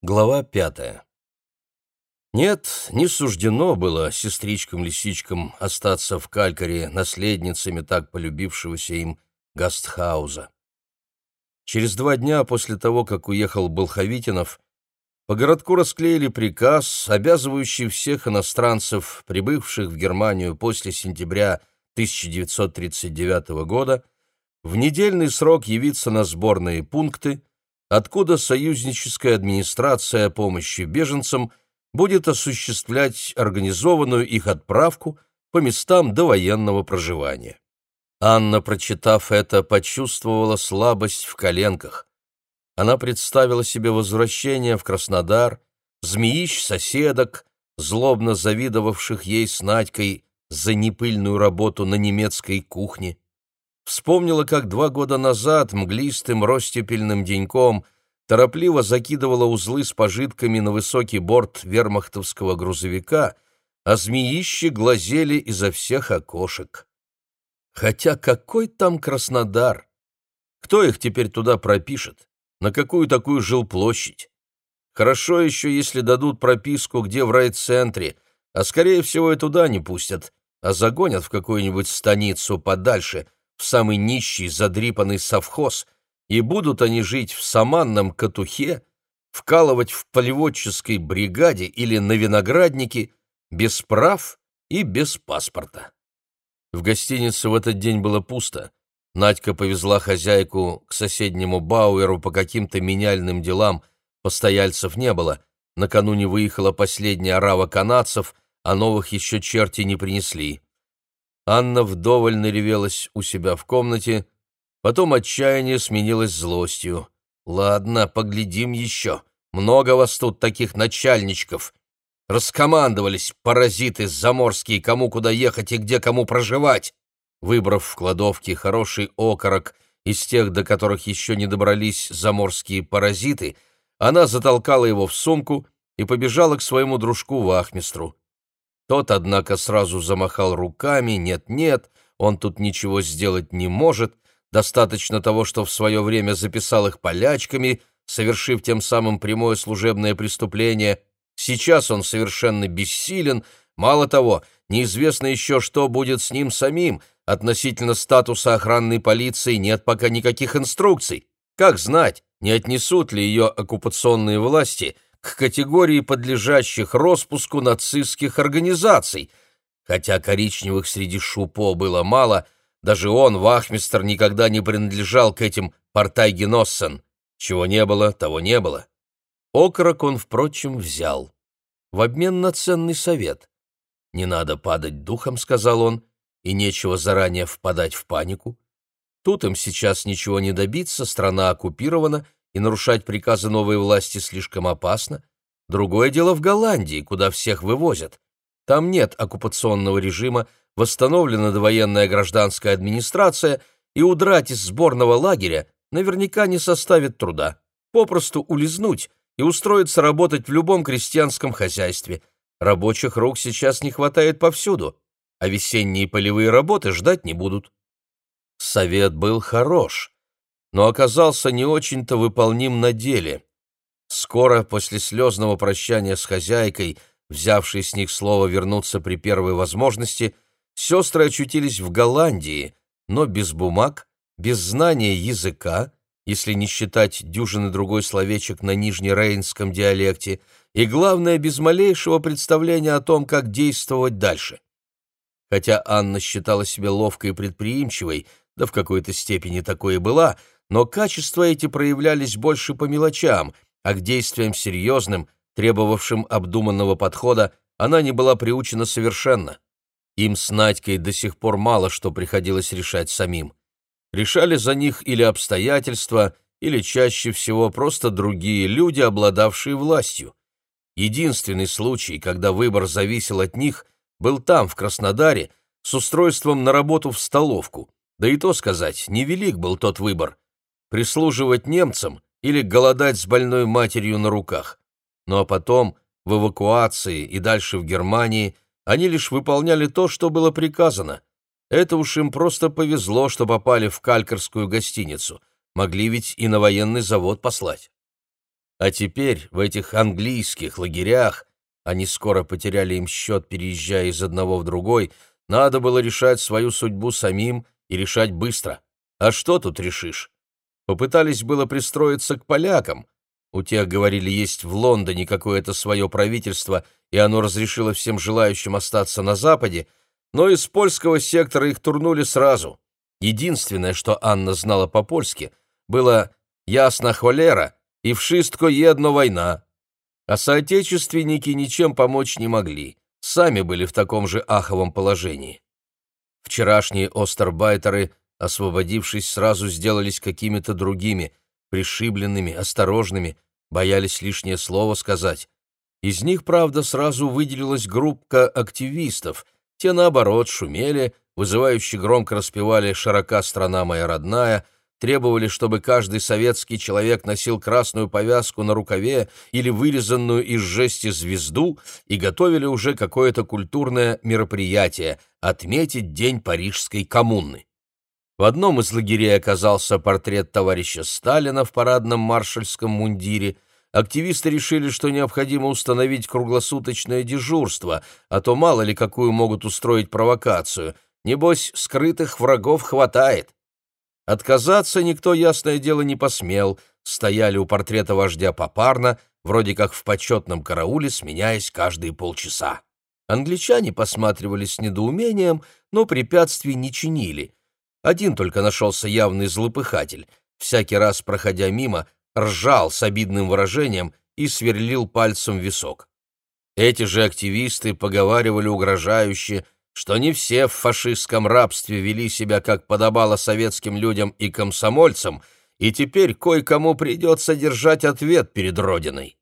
Глава пятая. Нет, не суждено было сестричкам-лисичкам остаться в Калькаре наследницами так полюбившегося им Гастхауза. Через два дня после того, как уехал Болховитинов, по городку расклеили приказ, обязывающий всех иностранцев, прибывших в Германию после сентября 1939 года, в недельный срок явиться на сборные пункты, откуда союзническая администрация помощи беженцам будет осуществлять организованную их отправку по местам довоенного проживания. Анна, прочитав это, почувствовала слабость в коленках. Она представила себе возвращение в Краснодар, змеищ соседок, злобно завидовавших ей с Надькой за непыльную работу на немецкой кухне, Вспомнила, как два года назад мглистым ростепельным деньком торопливо закидывала узлы с пожитками на высокий борт вермахтовского грузовика, а змеищи глазели изо всех окошек. Хотя какой там Краснодар? Кто их теперь туда пропишет? На какую такую жилплощадь? Хорошо еще, если дадут прописку, где в райцентре, а скорее всего и туда не пустят, а загонят в какую-нибудь станицу подальше — в самый нищий задрипанный совхоз, и будут они жить в саманном катухе, вкалывать в полеводческой бригаде или на винограднике, без прав и без паспорта. В гостинице в этот день было пусто. Надька повезла хозяйку к соседнему Бауэру по каким-то меняльным делам, постояльцев не было, накануне выехала последняя орава канадцев, а новых еще черти не принесли. Анна вдоволь наревелась у себя в комнате, потом отчаяние сменилось злостью. «Ладно, поглядим еще. Много вас тут таких начальничков. Раскомандовались паразиты заморские, кому куда ехать и где кому проживать». Выбрав в кладовке хороший окорок из тех, до которых еще не добрались заморские паразиты, она затолкала его в сумку и побежала к своему дружку-вахмистру. Тот, однако, сразу замахал руками, нет-нет, он тут ничего сделать не может, достаточно того, что в свое время записал их полячками, совершив тем самым прямое служебное преступление. Сейчас он совершенно бессилен, мало того, неизвестно еще, что будет с ним самим, относительно статуса охранной полиции нет пока никаких инструкций. Как знать, не отнесут ли ее оккупационные власти – к категории подлежащих распуску нацистских организаций. Хотя коричневых среди шупо было мало, даже он, вахмистр, никогда не принадлежал к этим партайгеноссен. Чего не было, того не было. Окорок он, впрочем, взял. В обмен на ценный совет. «Не надо падать духом», — сказал он, — «и нечего заранее впадать в панику. Тут им сейчас ничего не добиться, страна оккупирована, и нарушать приказы новой власти слишком опасно. Другое дело в Голландии, куда всех вывозят. Там нет оккупационного режима, восстановлена довоенная гражданская администрация, и удрать из сборного лагеря наверняка не составит труда. Попросту улизнуть и устроиться работать в любом крестьянском хозяйстве. Рабочих рук сейчас не хватает повсюду, а весенние полевые работы ждать не будут. Совет был хорош, но оказался не очень-то выполним на деле. Скоро после слезного прощания с хозяйкой, взявшей с них слово вернуться при первой возможности, сестры очутились в Голландии, но без бумаг, без знания языка, если не считать дюжины другой словечек на нижнерейнском диалекте, и, главное, без малейшего представления о том, как действовать дальше. Хотя Анна считала себя ловкой и предприимчивой, да в какой-то степени такой и была, но качества эти проявлялись больше по мелочам, а к действиям серьезным, требовавшим обдуманного подхода, она не была приучена совершенно. Им с Надькой до сих пор мало что приходилось решать самим. Решали за них или обстоятельства, или чаще всего просто другие люди, обладавшие властью. Единственный случай, когда выбор зависел от них, был там, в Краснодаре, с устройством на работу в столовку. Да и то сказать, невелик был тот выбор прислуживать немцам или голодать с больной матерью на руках. Ну а потом, в эвакуации и дальше в Германии, они лишь выполняли то, что было приказано. Это уж им просто повезло, что попали в калькарскую гостиницу. Могли ведь и на военный завод послать. А теперь в этих английских лагерях, они скоро потеряли им счет, переезжая из одного в другой, надо было решать свою судьбу самим и решать быстро. А что тут решишь? Попытались было пристроиться к полякам. У тех, говорили, есть в Лондоне какое-то свое правительство, и оно разрешило всем желающим остаться на Западе, но из польского сектора их турнули сразу. Единственное, что Анна знала по-польски, было «ясно холера» и «вшистко едно война». А соотечественники ничем помочь не могли, сами были в таком же аховом положении. Вчерашние остербайтеры, освободившись, сразу сделались какими-то другими, пришибленными, осторожными, боялись лишнее слово сказать. Из них, правда, сразу выделилась группка активистов — те, наоборот, шумели, вызывающе громко распевали «Широка страна моя родная», требовали, чтобы каждый советский человек носил красную повязку на рукаве или вырезанную из жести звезду и готовили уже какое-то культурное мероприятие — отметить День Парижской коммуны. В одном из лагерей оказался портрет товарища Сталина в парадном маршальском мундире — активисты решили, что необходимо установить круглосуточное дежурство, а то мало ли какую могут устроить провокацию. Небось, скрытых врагов хватает. Отказаться никто, ясное дело, не посмел, стояли у портрета вождя попарно, вроде как в почетном карауле, сменяясь каждые полчаса. Англичане посматривали с недоумением, но препятствий не чинили. Один только нашелся явный злопыхатель. Всякий раз, проходя мимо, ржал с обидным выражением и сверлил пальцем висок. Эти же активисты поговаривали угрожающе, что не все в фашистском рабстве вели себя, как подобало советским людям и комсомольцам, и теперь кое-кому придется держать ответ перед Родиной.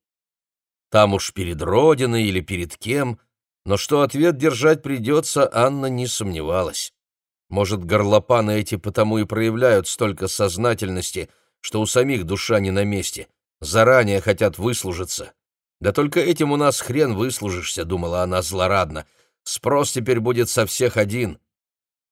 Там уж перед Родиной или перед кем, но что ответ держать придется, Анна не сомневалась. Может, горлопаны эти потому и проявляют столько сознательности — что у самих душа не на месте, заранее хотят выслужиться. Да только этим у нас хрен выслужишься, думала она злорадно. Спрос теперь будет со всех один.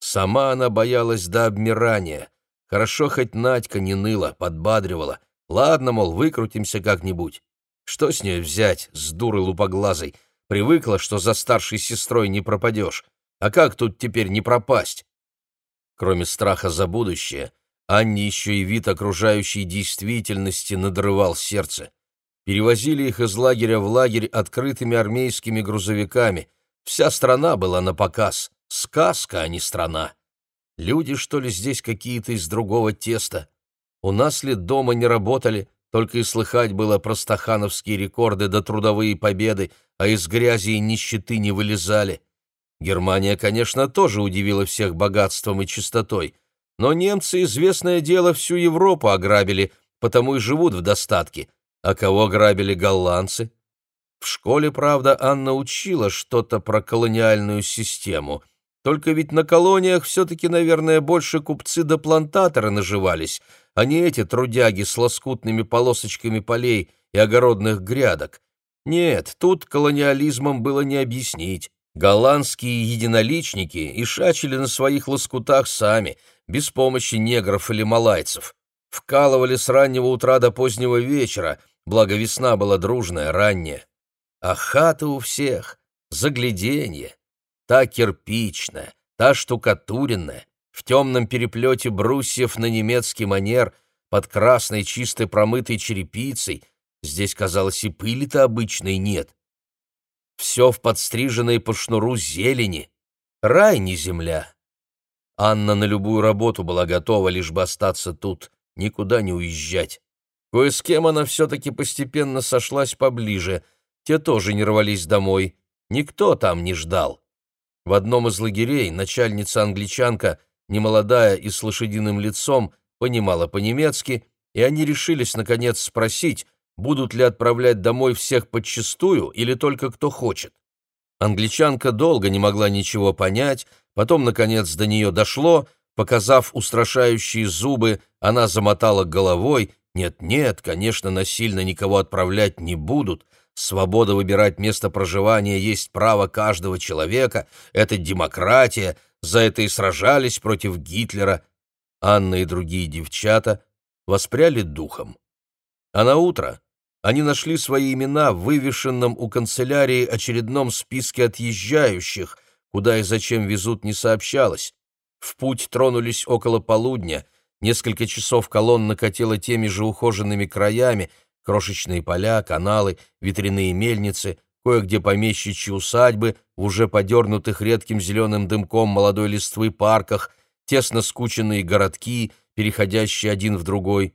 Сама она боялась до обмирания. Хорошо хоть Надька не ныла, подбадривала. Ладно, мол, выкрутимся как-нибудь. Что с нее взять, с дурой лупоглазой? Привыкла, что за старшей сестрой не пропадешь. А как тут теперь не пропасть? Кроме страха за будущее, Анне еще и вид окружающей действительности надрывал сердце. Перевозили их из лагеря в лагерь открытыми армейскими грузовиками. Вся страна была на показ. Сказка, а не страна. Люди, что ли, здесь какие-то из другого теста? У нас ли дома не работали, только и слыхать было про стахановские рекорды да трудовые победы, а из грязи и нищеты не вылезали. Германия, конечно, тоже удивила всех богатством и чистотой, но немцы, известное дело, всю Европу ограбили, потому и живут в достатке. А кого грабили голландцы? В школе, правда, Анна учила что-то про колониальную систему. Только ведь на колониях все-таки, наверное, больше купцы да плантаторы наживались, а не эти трудяги с лоскутными полосочками полей и огородных грядок. Нет, тут колониализмом было не объяснить. Голландские единоличники и шачили на своих лоскутах сами — без помощи негров или малайцев. Вкалывали с раннего утра до позднего вечера, благо весна была дружная, ранняя. А хата у всех — загляденье. Та кирпичная, та штукатуренная, в темном переплете брусьев на немецкий манер, под красной чистой промытой черепицей. Здесь, казалось, и пыли-то обычной нет. Все в подстриженной по шнуру зелени. Рай не земля. Анна на любую работу была готова, лишь бы остаться тут, никуда не уезжать. Кое с кем она все-таки постепенно сошлась поближе, те тоже не рвались домой, никто там не ждал. В одном из лагерей начальница-англичанка, немолодая и с лошадиным лицом, понимала по-немецки, и они решились, наконец, спросить, будут ли отправлять домой всех подчистую или только кто хочет. Англичанка долго не могла ничего понять, Потом, наконец, до нее дошло, показав устрашающие зубы, она замотала головой. Нет-нет, конечно, насильно никого отправлять не будут. Свобода выбирать место проживания есть право каждого человека. Это демократия. За это и сражались против Гитлера. Анна и другие девчата воспряли духом. А на утро они нашли свои имена в вывешенном у канцелярии очередном списке отъезжающих, куда и зачем везут, не сообщалось. В путь тронулись около полудня, несколько часов колонна катила теми же ухоженными краями, крошечные поля, каналы, ветряные мельницы, кое-где помещичьи усадьбы в уже подернутых редким зеленым дымком молодой листвы парках, тесно скученные городки, переходящие один в другой.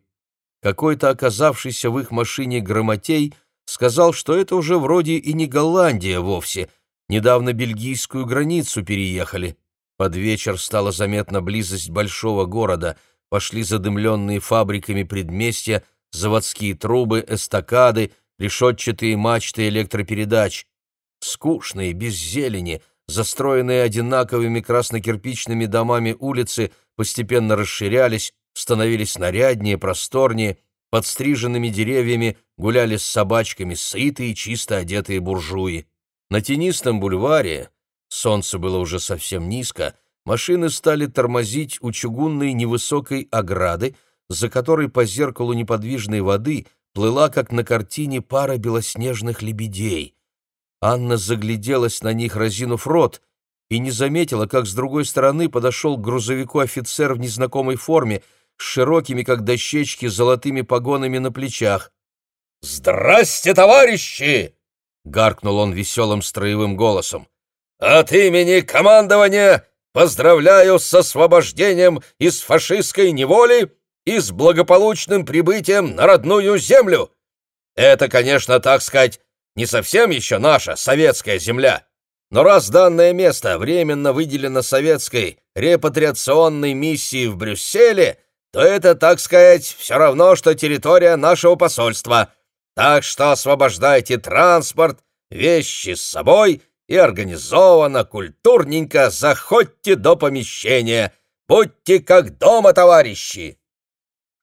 Какой-то оказавшийся в их машине грамотей сказал, что это уже вроде и не Голландия вовсе, недавно бельгийскую границу переехали. Под вечер стала заметна близость большого города, пошли задымленные фабриками предместья, заводские трубы, эстакады, решетчатые мачты электропередач. Скучные, без зелени, застроенные одинаковыми краснокирпичными домами улицы постепенно расширялись, становились наряднее, просторнее, под стриженными деревьями гуляли с собачками сытые, чисто одетые буржуи. На тенистом бульваре, солнце было уже совсем низко, машины стали тормозить у чугунной невысокой ограды, за которой по зеркалу неподвижной воды плыла, как на картине, пара белоснежных лебедей. Анна загляделась на них, разинув рот, и не заметила, как с другой стороны подошел к грузовику офицер в незнакомой форме, с широкими, как дощечки, золотыми погонами на плечах. «Здрасте, товарищи!» — гаркнул он веселым строевым голосом. «От имени командования поздравляю с освобождением из фашистской неволи и с благополучным прибытием на родную землю. Это, конечно, так сказать, не совсем еще наша советская земля, но раз данное место временно выделено советской репатриационной миссией в Брюсселе, то это, так сказать, все равно, что территория нашего посольства. Так что освобождайте транспорт, вещи с собой и организованно, культурненько заходьте до помещения. Будьте как дома, товарищи!»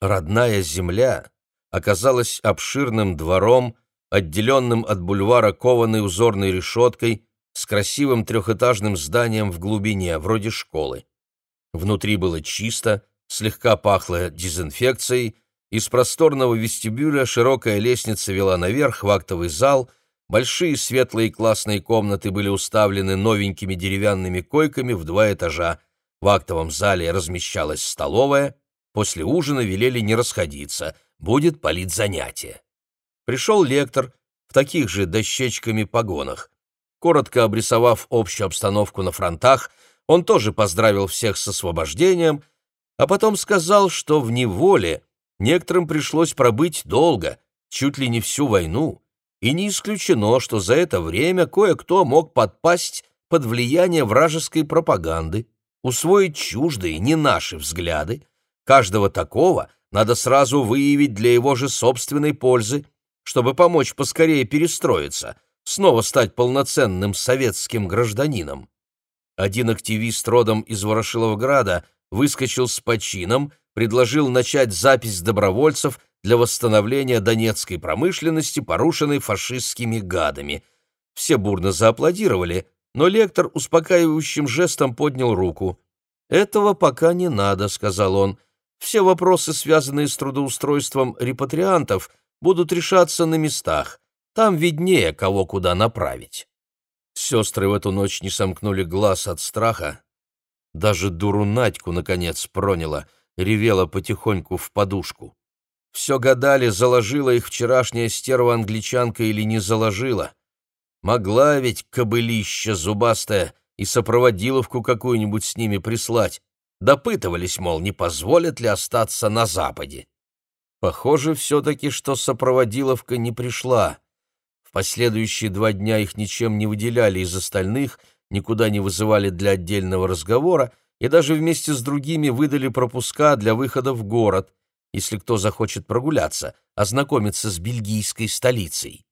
Родная земля оказалась обширным двором, отделенным от бульвара кованой узорной решеткой, с красивым трехэтажным зданием в глубине, вроде школы. Внутри было чисто, слегка пахло дезинфекцией, из просторного вестибюля широкая лестница вела наверх в актовый зал, большие светлые классные комнаты были уставлены новенькими деревянными койками в два этажа, в актовом зале размещалась столовая, после ужина велели не расходиться, будет политзанятие. Пришел лектор в таких же дощечками погонах. Коротко обрисовав общую обстановку на фронтах, он тоже поздравил всех с освобождением, а потом сказал, что в неволе некоторым пришлось пробыть долго, чуть ли не всю войну, и не исключено, что за это время кое-кто мог подпасть под влияние вражеской пропаганды, усвоить чуждые, не наши взгляды. Каждого такого надо сразу выявить для его же собственной пользы, чтобы помочь поскорее перестроиться, снова стать полноценным советским гражданином. Один активист родом из Ворошиловграда выскочил с почином, предложил начать запись добровольцев для восстановления донецкой промышленности, порушенной фашистскими гадами. Все бурно зааплодировали, но лектор успокаивающим жестом поднял руку. «Этого пока не надо», — сказал он. «Все вопросы, связанные с трудоустройством репатриантов, будут решаться на местах. Там виднее, кого куда направить». Сестры в эту ночь не сомкнули глаз от страха. Даже дуру Надьку, наконец, проняло, ревела потихоньку в подушку. Все гадали, заложила их вчерашняя стерва-англичанка или не заложила. Могла ведь кобылища зубастая и сопроводиловку какую-нибудь с ними прислать. Допытывались, мол, не позволят ли остаться на Западе. Похоже все-таки, что сопроводиловка не пришла. В последующие два дня их ничем не выделяли из остальных, никуда не вызывали для отдельного разговора и даже вместе с другими выдали пропуска для выхода в город, если кто захочет прогуляться, ознакомиться с бельгийской столицей.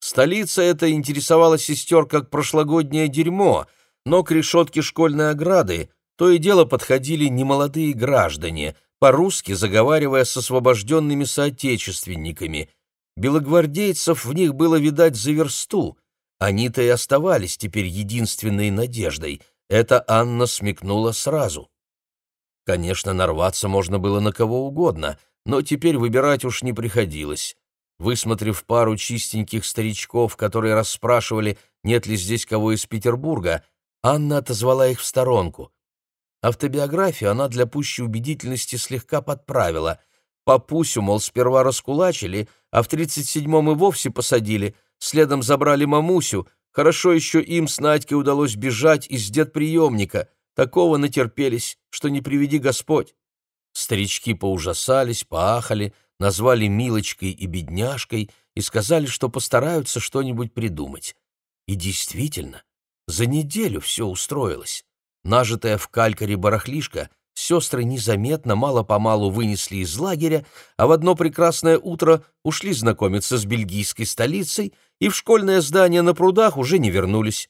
Столица эта интересовала сестер как прошлогоднее дерьмо, но к решетке школьной ограды то и дело подходили немолодые граждане, по-русски заговаривая с освобожденными соотечественниками. Белогвардейцев в них было видать за версту. Они-то и оставались теперь единственной надеждой. Это Анна смекнула сразу. Конечно, нарваться можно было на кого угодно, но теперь выбирать уж не приходилось. Высмотрев пару чистеньких старичков, которые расспрашивали, нет ли здесь кого из Петербурга, Анна отозвала их в сторонку. Автобиографию она для пущей убедительности слегка подправила. Папусю, мол, сперва раскулачили, а в тридцать седьмом и вовсе посадили, следом забрали мамусю, хорошо еще им с Надькой удалось бежать из дедприемника, такого натерпелись, что не приведи Господь. Старички поужасались, поахали, назвали Милочкой и бедняжкой и сказали, что постараются что-нибудь придумать. И действительно, за неделю все устроилось. Нажитая в калькаре барахлишка, сестры незаметно, мало-помалу вынесли из лагеря, а в одно прекрасное утро ушли знакомиться с бельгийской столицей и в школьное здание на прудах уже не вернулись.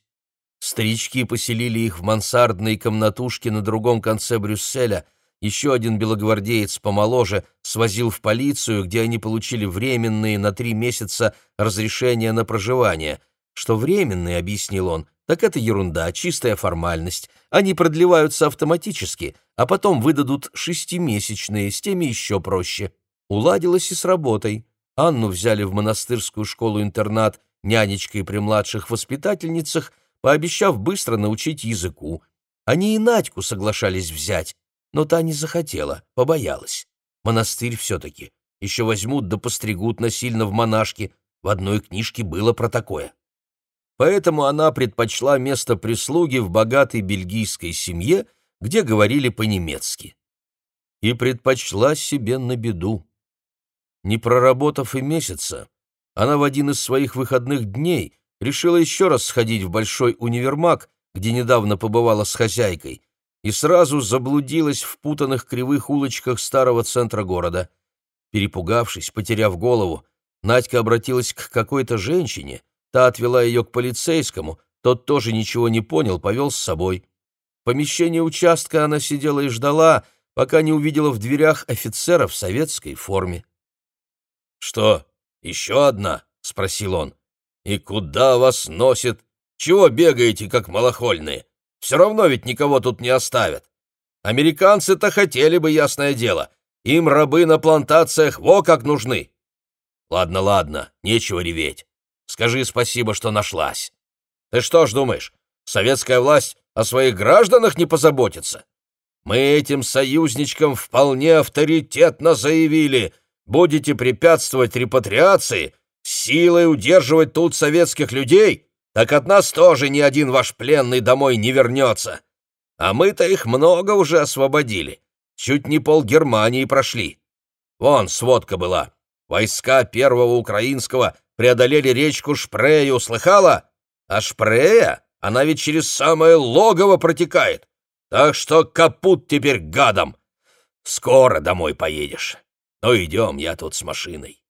Старички поселили их в мансардной комнатушке на другом конце Брюсселя — еще один белогвардеец помоложе свозил в полицию, где они получили временные на три месяца разрешения на проживание. Что временные, объяснил он, так это ерунда, чистая формальность. Они продлеваются автоматически, а потом выдадут шестимесячные, с теми еще проще. Уладилось и с работой. Анну взяли в монастырскую школу-интернат нянечкой при младших воспитательницах, пообещав быстро научить языку. Они и Надьку соглашались взять, но та не захотела, побоялась. Монастырь все-таки. Еще возьмут да постригут насильно в монашки. В одной книжке было про такое. Поэтому она предпочла место прислуги в богатой бельгийской семье, где говорили по-немецки. И предпочла себе на беду. Не проработав и месяца, она в один из своих выходных дней решила еще раз сходить в большой универмаг, где недавно побывала с хозяйкой, и сразу заблудилась в путанных кривых улочках старого центра города. Перепугавшись, потеряв голову, Надька обратилась к какой-то женщине, та отвела ее к полицейскому, тот тоже ничего не понял, повел с собой. В помещении участка она сидела и ждала, пока не увидела в дверях офицера в советской форме. «Что, еще одна?» — спросил он. «И куда вас носит? Чего бегаете, как малохольные? Все равно ведь никого тут не оставят. Американцы-то хотели бы, ясное дело. Им рабы на плантациях во как нужны. Ладно, ладно, нечего реветь. Скажи спасибо, что нашлась. Ты что ж думаешь, советская власть о своих гражданах не позаботится? Мы этим союзничкам вполне авторитетно заявили, будете препятствовать репатриации, силой удерживать тут советских людей, так от нас тоже ни один ваш пленный домой не вернется. А мы-то их много уже освободили. Чуть не пол Германии прошли. Вон сводка была. Войска первого украинского преодолели речку Шпрею, слыхала? А Шпрея, она ведь через самое логово протекает. Так что капут теперь гадом. Скоро домой поедешь. Ну, идем, я тут с машиной.